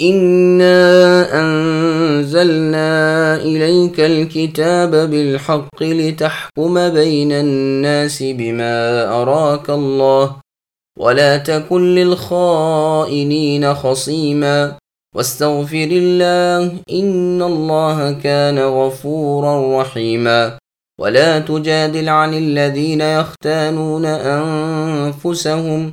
إنا أنزلنا إليك الكتاب بالحق لتحكم بين الناس بما أراك الله ولا تكن للخائنين خصيما واستغفر الله إن الله كان غفورا رحيما ولا تجادل عن الذين يختانون أنفسهم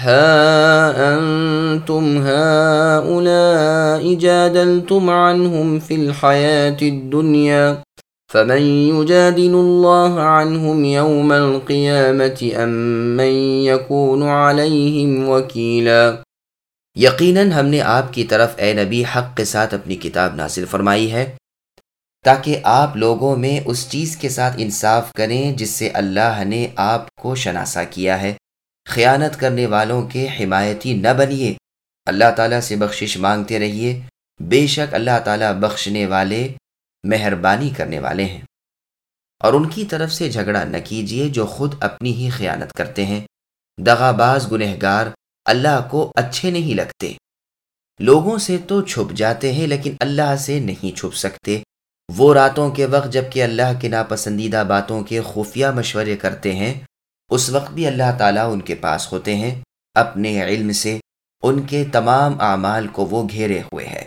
ها انتم هؤلاء جادلتم عنهم في الحياة الدنيا فمن يجادل الله عنهم يوم القيامة ام من يكون عليهم وكيلا یقیناً ہم نے آپ کی طرف اے نبی حق کے ساتھ اپنی کتاب ناصل فرمائی ہے تاکہ آپ لوگوں میں اس چیز کے ساتھ انصاف کریں جس سے اللہ نے آپ کو شناسا کیا ہے خیانت کرنے والوں کے حمایتی نہ بنیے۔ اللہ تعالیٰ سے بخشش مانگتے رہیے۔ بے شک اللہ تعالیٰ بخشنے والے مہربانی کرنے والے ہیں۔ اور ان کی طرف سے جھگڑا نہ کیجیے جو خود اپنی ہی خیانت کرتے ہیں۔ دغا باز گنہگار اللہ کو اچھے نہیں لگتے۔ لوگوں سے تو چھپ جاتے ہیں لیکن اللہ سے نہیں چھپ سکتے۔ وہ راتوں کے وقت جبکہ اللہ کے ناپسندیدہ باتوں کے خفیہ مشورے کرتے ہیں۔ اس وقت بھی اللہ تعالیٰ ان کے پاس ہوتے ہیں، اپنے علم سے ان کے تمام اعمال کو وہ گھیرے ہوئے ہے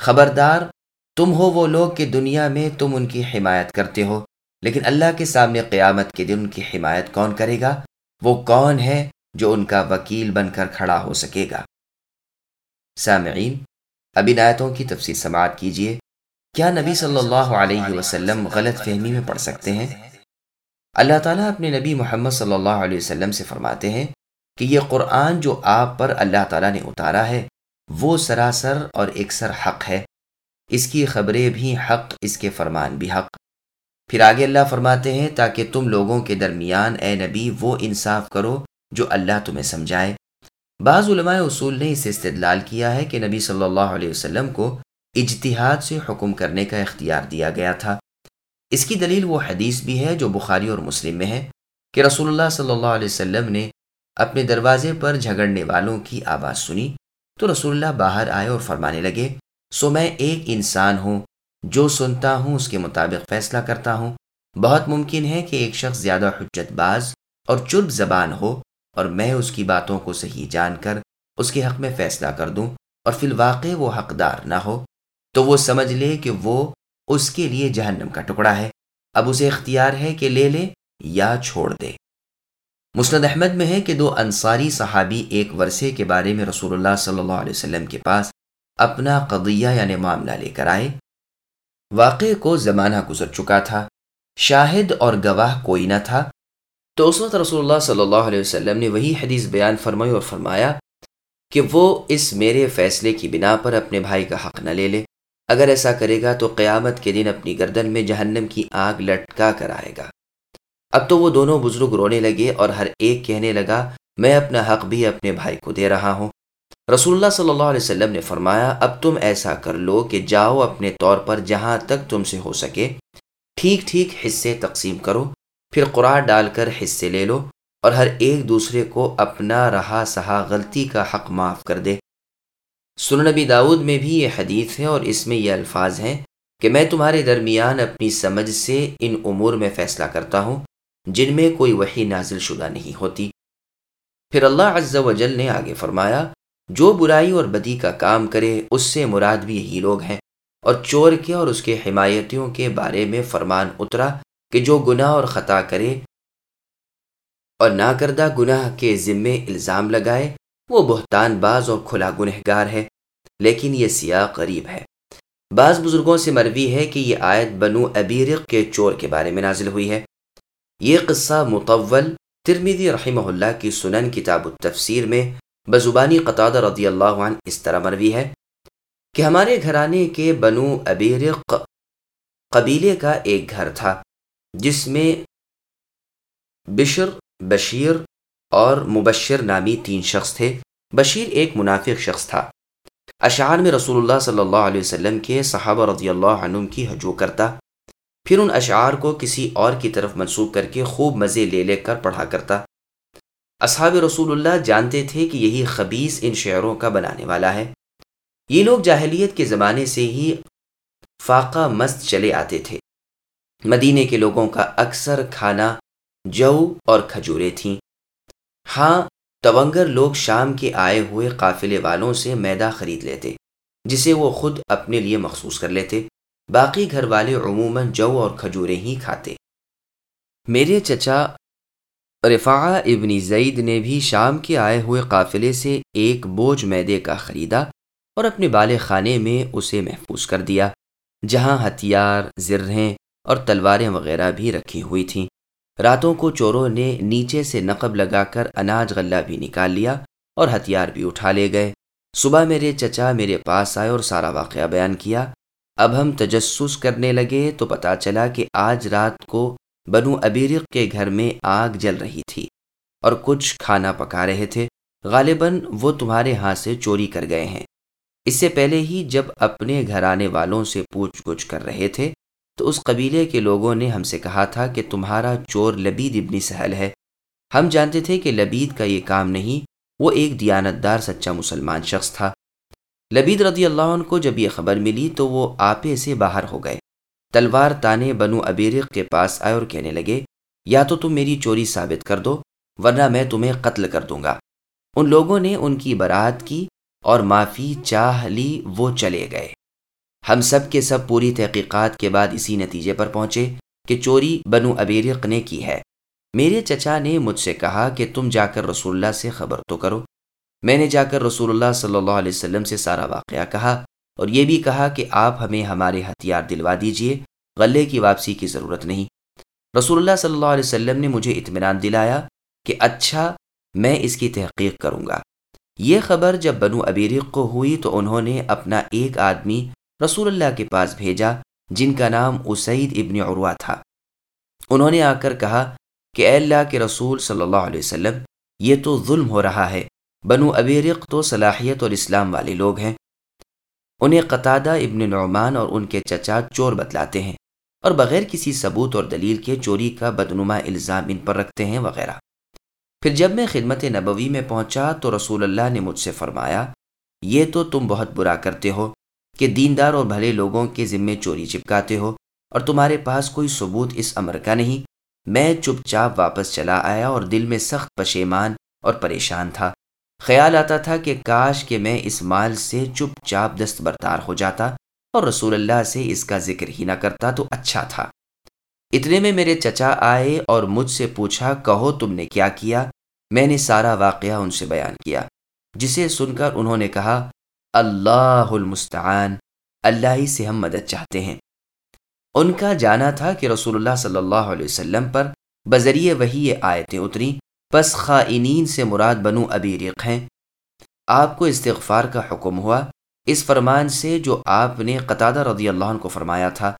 خبردار، تم ہو وہ لوگ کہ دنیا میں تم ان کی حمایت کرتے ہو، لیکن اللہ کے سامنے قیامت کے دن ان کی حمایت کون کرے گا؟ وہ کون ہے جو ان کا وکیل بن کر کھڑا ہو سکے گا؟ سامعین، اب آیتوں کی تفصیل سماعت کیجیے کیا نبی صلی اللہ علیہ وسلم غلط فہمی میں پڑھ سکتے ہیں؟ اللہ تعالیٰ اپنے نبی محمد صلی اللہ علیہ وسلم سے فرماتے ہیں کہ یہ قرآن جو آپ پر اللہ تعالیٰ نے اتارا ہے، وہ سراسر اور اکثر حق ہے۔ اس کی خبریں بھی حق، اس کے فرمان بھی حق۔ پھر آگے اللہ فرماتے ہیں، تاکہ تم لوگوں کے درمیان اے نبی وہ انصاف کرو جو اللہ تمہیں سمجھائے۔ بعض علماء اصول نے اسے استدلال کیا ہے کہ نبی صلی اللہ علیہ وسلم کو اجتہاد سے حکم کرنے کا اختیار دیا گیا تھا۔ اس کی دلیل وہ حدیث بھی ہے جو بخاری اور مسلم میں ہے کہ رسول اللہ صلی اللہ علیہ وسلم نے اپنے دروازے پر جھگڑنے والوں کی آواز سنی۔ تو رسول اللہ باہر آئے اور فرمانے لگے، سو میں ایک انسان ہوں، جو سنتا ہوں، اس کے مطابق فیصلہ کرتا ہوں۔ بہت ممکن ہے کہ ایک شخص زیادہ حجت باز اور چرب زبان ہو اور میں اس کی باتوں کو صحیح جان کر اس کے حق میں فیصلہ کر دوں اور فی الواقع وہ حقدار نہ ہو۔ تو وہ سمجھ لے کہ وہ اس کے لیے جہنم کا ٹکڑا ہے۔ اب اسے اختیار ہے کہ لے لے یا چھوڑ دے۔ مسند احمد میں ہے کہ دو انصاری صحابی ایک ورثے کے بارے میں رسول اللہ صلی اللہ علیہ وسلم کے پاس اپنا قضیہ یعنی معاملہ لے کر آئے۔ واقعے کو زمانہ گزر چکا تھا۔ شاہد اور گواہ کوئی نہ تھا۔ تو اس وقت رسول اللہ صلی اللہ علیہ وسلم نے وہی حدیث بیان فرمائی اور فرمایا کہ وہ اس میرے فیصلے کی بنا پر اپنے بھائی کا حق نہ لے لے۔ اگر ایسا کرے گا تو قیامت کے دن اپنی گردن میں جہنم کی آگ لٹکا کر آئے گا۔ اب تو وہ دونوں بزرگ رونے لگے اور ہر ایک کہنے لگا، میں اپنا حق بھی اپنے بھائی کو دے رہا ہوں۔ رسول اللہ صلی اللہ علیہ وسلم نے فرمایا، اب تم ایسا کر لو کہ جاؤ اپنے طور پر جہاں تک تم سے ہو سکے، ٹھیک ٹھیک حصے تقسیم کرو، پھر قرآن ڈال کر حصے لے لو اور ہر ایک دوسرے کو اپنا رہا سہا غلطی کا حق معاف کر دے۔ نبی داود میں بھی یہ حدیث ہے اور اس میں یہ الفاظ ہیں کہ میں تمہارے درمیان اپنی سمجھ سے ان امور میں فیصلہ کرتا ہوں جن میں کوئی وہی نازل شدہ نہیں ہوتی۔ پھر اللہ عز و جل نے آگے فرمایا، جو برائی اور بدی کا کام کرے، اس سے مراد بھی یہی لوگ ہیں۔ اور چور کے اور اس کے حمایتیوں کے بارے میں فرمان اترا کہ جو گناہ اور خطا کرے اور نہ کردہ گناہ کے ذمے الزام لگائے وہ بہتان باز اور کھلا گنہ گار ہے، لیکن یہ سیاہ قریب ہے۔ بعض بزرگوں سے مروی ہے کہ یہ آیت بنو ابیرق کے چور کے بارے میں نازل ہوئی ہے۔ یہ قصہ مطول ترمیدی رحمہ اللہ کی سنن کتاب التفسیر میں بزبانی قطع رضی اللہ عنہ اس طرح مروی ہے کہ ہمارے گھرانے کے بنو ابیرق قبیلے کا ایک گھر تھا، جس میں بشر، بشیر اور مبشر نامی تین شخص تھے۔ بشیر ایک منافق شخص تھا۔ اشعار میں رسول اللہ صلی اللہ علیہ وسلم کے صحابہ رضی اللہ عنہ کی حجو کرتا۔ پھر ان اشعار کو کسی اور کی طرف منسوخ کر کے خوب مزے لے لے کر پڑھا کرتا۔ اصحاب رسول اللہ جانتے تھے کہ یہی خبیص ان شعروں کا بنانے والا ہے۔ یہ لوگ جاہلیت کے زمانے سے ہی فاقہ مست چلے آتے تھے۔ مدینے کے لوگوں کا اکثر کھانا جو اور کھجورے تھیں۔ ہاں تونگر لوگ شام کے آئے ہوئے قافلے والوں سے میدا خرید لیتے، جسے وہ خود اپنے لیے مخصوص کر لیتے، باقی گھر والے عموماً جو اور کھجورے ہی کھاتے۔ میرے چچا رفا ابن زید نے بھی شام کے آئے ہوئے قافلے سے ایک بوجھ میدے کا خریدا اور اپنے بال خانے میں اسے محفوظ کر دیا، جہاں ہتھیار، زرہیں اور تلواریں وغیرہ بھی رکھی ہوئی تھیں۔ راتوں کو چوروں نے نیچے سے نقب لگا کر اناج غلہ بھی نکال لیا اور ہتھیار بھی اٹھا لے گئے۔ صبح میرے چچا میرے پاس آئے اور سارا واقعہ بیان کیا۔ اب ہم تجسس کرنے لگے تو پتا چلا کہ آج رات کو بنو ابیرق کے گھر میں آگ جل رہی تھی اور کچھ کھانا پکا رہے تھے۔ غالباً وہ تمہارے ہاں سے چوری کر گئے ہیں۔ اس سے پہلے ہی جب اپنے گھر آنے والوں سے پوچھ گچھ کر رہے تھے تو اس قبیلے کے لوگوں نے ہم سے کہا تھا کہ تمہارا چور لبید ابنی سہل ہے۔ ہم جانتے تھے کہ لبید کا یہ کام نہیں، وہ ایک دیانتدار سچا مسلمان شخص تھا۔ لبید رضی اللہ عنہ کو جب یہ خبر ملی تو وہ آپے سے باہر ہو گئے۔ تلوار تانے بنو ابیرق کے پاس آئے اور کہنے لگے، یا تو تم میری چوری ثابت کر دو، ورنہ میں تمہیں قتل کر دوں گا۔ ان لوگوں نے ان کی برات کی اور معافی چاہ لی، وہ چلے گئے۔ ہم سب کے سب پوری تحقیقات کے بعد اسی نتیجے پر پہنچے کہ چوری بنو ابیرق نے کی ہے۔ میرے چچا نے مجھ سے کہا کہ تم جا کر رسول اللہ سے خبر تو کرو۔ میں نے جا کر رسول اللہ صلی اللہ علیہ وسلم سے سارا واقعہ کہا اور یہ بھی کہا کہ آپ ہمیں ہمارے ہتھیار دلوا دیجیے، غلے کی واپسی کی ضرورت نہیں۔ رسول اللہ صلی اللہ علیہ وسلم نے مجھے اطمینان دلایا کہ اچھا میں اس کی تحقیق کروں گا۔ یہ خبر جب بنو ابیرق کو ہوئی تو انہوں نے اپنا ایک آدمی رسول اللہ کے پاس بھیجا، جن کا نام اسعید ابن عروا تھا۔ انہوں نے آ کر کہا کہ اے اللہ کے رسول صلی اللہ علیہ وسلم، یہ تو ظلم ہو رہا ہے۔ بنو ابیرق تو صلاحیت اور اسلام والے لوگ ہیں۔ انہیں قطادہ ابن نعمان اور ان کے چچا چور بتلاتے ہیں اور بغیر کسی ثبوت اور دلیل کے چوری کا بدنما الزام ان پر رکھتے ہیں وغیرہ۔ پھر جب میں خدمت نبوی میں پہنچا تو رسول اللہ نے مجھ سے فرمایا، یہ تو تم بہت برا کرتے ہو۔ کہ دیندار اور بھلے لوگوں کے ذمے چوری چپکاتے ہو اور تمہارے پاس کوئی ثبوت اس امر کا نہیں۔ میں چپ چاپ واپس چلا آیا اور دل میں سخت پشیمان اور پریشان تھا۔ خیال آتا تھا کہ کاش کہ میں اس مال سے چپ چاپ دستبردار ہو جاتا اور رسول اللہ سے اس کا ذکر ہی نہ کرتا تو اچھا تھا۔ اتنے میں میرے چچا آئے اور مجھ سے پوچھا، کہو تم نے کیا کیا؟ میں نے سارا واقعہ ان سے بیان کیا۔ جسے سن کر انہوں نے کہا اللہ المستعان۔ اللہ ہی سے ہم مدد چاہتے ہیں۔ ان کا جانا تھا کہ رسول اللہ صلی اللہ علیہ وسلم پر بذریعے وہی یہ آیتیں اتری پس خائنین سے مراد بنو ابی رق ہیں۔ آپ کو استغفار کا حکم ہوا۔ اس فرمان سے جو آپ نے قطادہ رضی اللہ عنہ کو فرمایا تھا،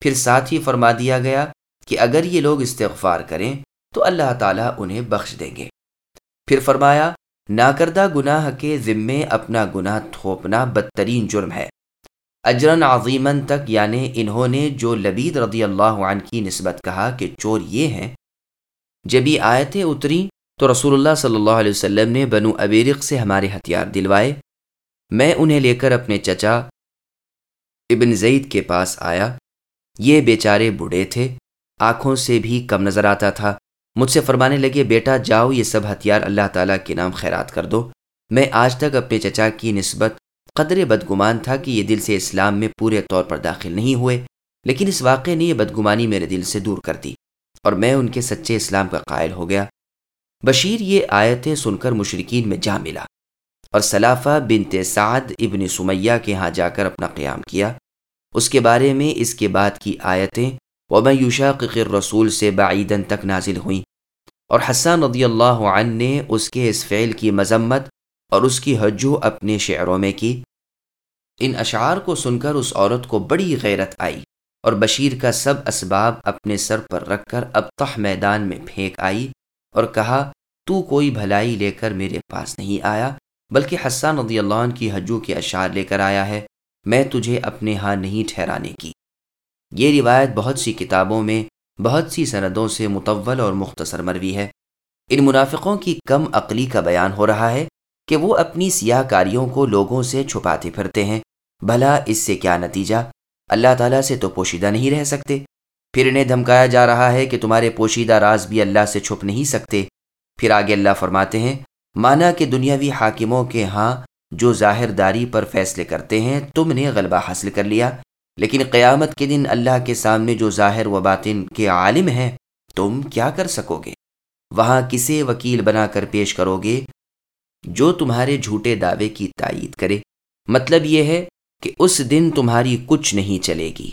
پھر ساتھ ہی فرما دیا گیا کہ اگر یہ لوگ استغفار کریں تو اللہ تعالیٰ انہیں بخش دیں گے۔ پھر فرمایا ناکردہ گناہ کے ذمے اپنا گناہ تھوپنا بدترین جرم ہے۔ اجرن عظیمن تک یعنی انہوں نے جو لبید رضی اللہ عنہ کی نسبت کہا کہ چور یہ ہیں۔ جب یہ آیتیں اتری تو رسول اللہ صلی اللہ علیہ وسلم نے بنو ابیرق سے ہمارے ہتھیار دلوائے۔ میں انہیں لے کر اپنے چچا ابن زید کے پاس آیا۔ یہ بیچارے بوڑھے تھے، آنکھوں سے بھی کم نظر آتا تھا۔ مجھ سے فرمانے لگے، بیٹا، جاؤ، یہ سب ہتھیار اللہ تعالیٰ کے نام خیرات کر دو۔ میں آج تک اپنے چچا کی نسبت قدر بدگمان تھا کہ یہ دل سے اسلام میں پورے طور پر داخل نہیں ہوئے، لیکن اس واقعے نے یہ بدگمانی میرے دل سے دور کر دی اور میں ان کے سچے اسلام کا قائل ہو گیا۔ بشیر یہ آیتیں سن کر مشرقین میں جا ملا اور صلافہ بنت سعد ابن سمیہ کے ہاں جا کر اپنا قیام کیا۔ اس کے بارے میں اس کے بعد کی آیتیں وما یوشاقق الرسول سے بعیدن تک نازل ہوئیں۔ اور حسان رضی اللہ عنہ نے اس کے اس فعل کی مذمت اور اس کی حجو اپنے شعروں میں کی۔ ان اشعار کو سن کر اس عورت کو بڑی غیرت آئی اور بشیر کا سب اسباب اپنے سر پر رکھ کر اب تہ میدان میں پھینک آئی اور کہا، تو کوئی بھلائی لے کر میرے پاس نہیں آیا، بلکہ حسان رضی اللہ عنہ کی حجو کے اشعار لے کر آیا ہے، میں تجھے اپنے ہاں نہیں ٹھہرانے کی۔ یہ روایت بہت سی کتابوں میں بہت سی سندوں سے متول اور مختصر مروی ہے۔ ان منافقوں کی کم عقلی کا بیان ہو رہا ہے کہ وہ اپنی سیاہ کاریوں کو لوگوں سے چھپاتے پھرتے ہیں۔ بھلا اس سے کیا نتیجہ؟ اللہ تعالیٰ سے تو پوشیدہ نہیں رہ سکتے۔ پھر انہیں دھمکایا جا رہا ہے کہ تمہارے پوشیدہ راز بھی اللہ سے چھپ نہیں سکتے۔ پھر آگے اللہ فرماتے ہیں، مانا کہ دنیاوی حاکموں کے ہاں جو ظاہر داری پر فیصلے کرتے ہیں، تم نے غلبہ حاصل کر لیا۔ لیکن قیامت کے دن اللہ کے سامنے جو ظاہر و باطن کے عالم ہیں، تم کیا کر سکو گے؟ وہاں کسے وکیل بنا کر پیش کرو گے جو تمہارے جھوٹے دعوے کی تائید کرے۔ مطلب یہ ہے کہ اس دن تمہاری کچھ نہیں چلے گی۔